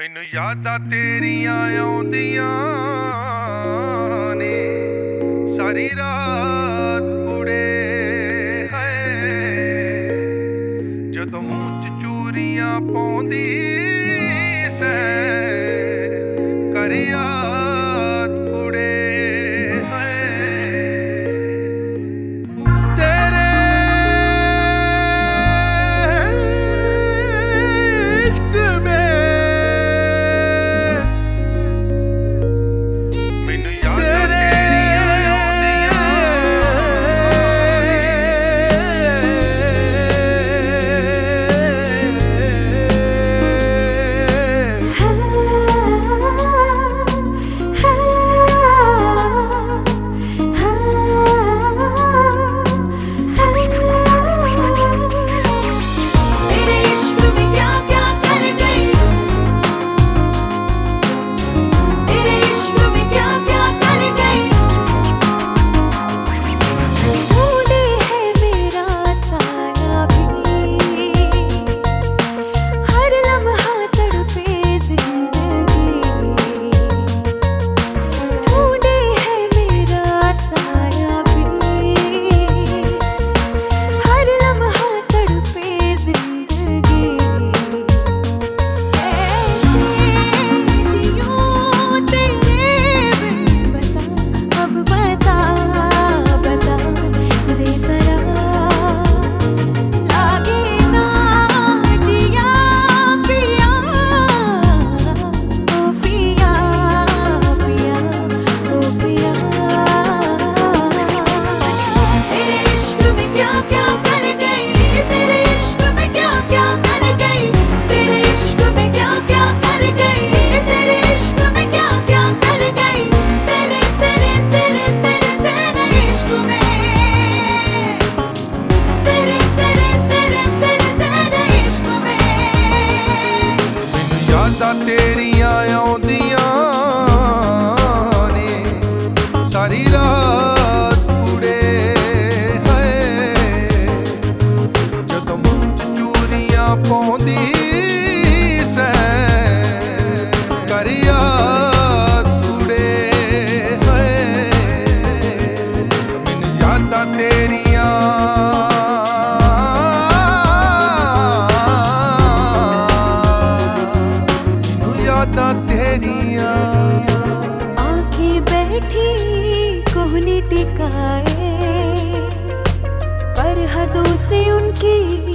ਮੈਨੂੰ ਯਾਦਾਂ ਤੇਰੀਆਂ ਆਉਂਦੀਆਂ ਨੇ। ਸਾਰੀ ਰਾਤ ਉੜੇ ਹੈ। ਜਦੋਂ ਚੂਰੀਆਂ ਪਾਉਂਦੀ पौंदी से करिया तुड़े है। मैंने यादा आँखें बैठी, कोहनी टिकाए। पर हदों से उनकी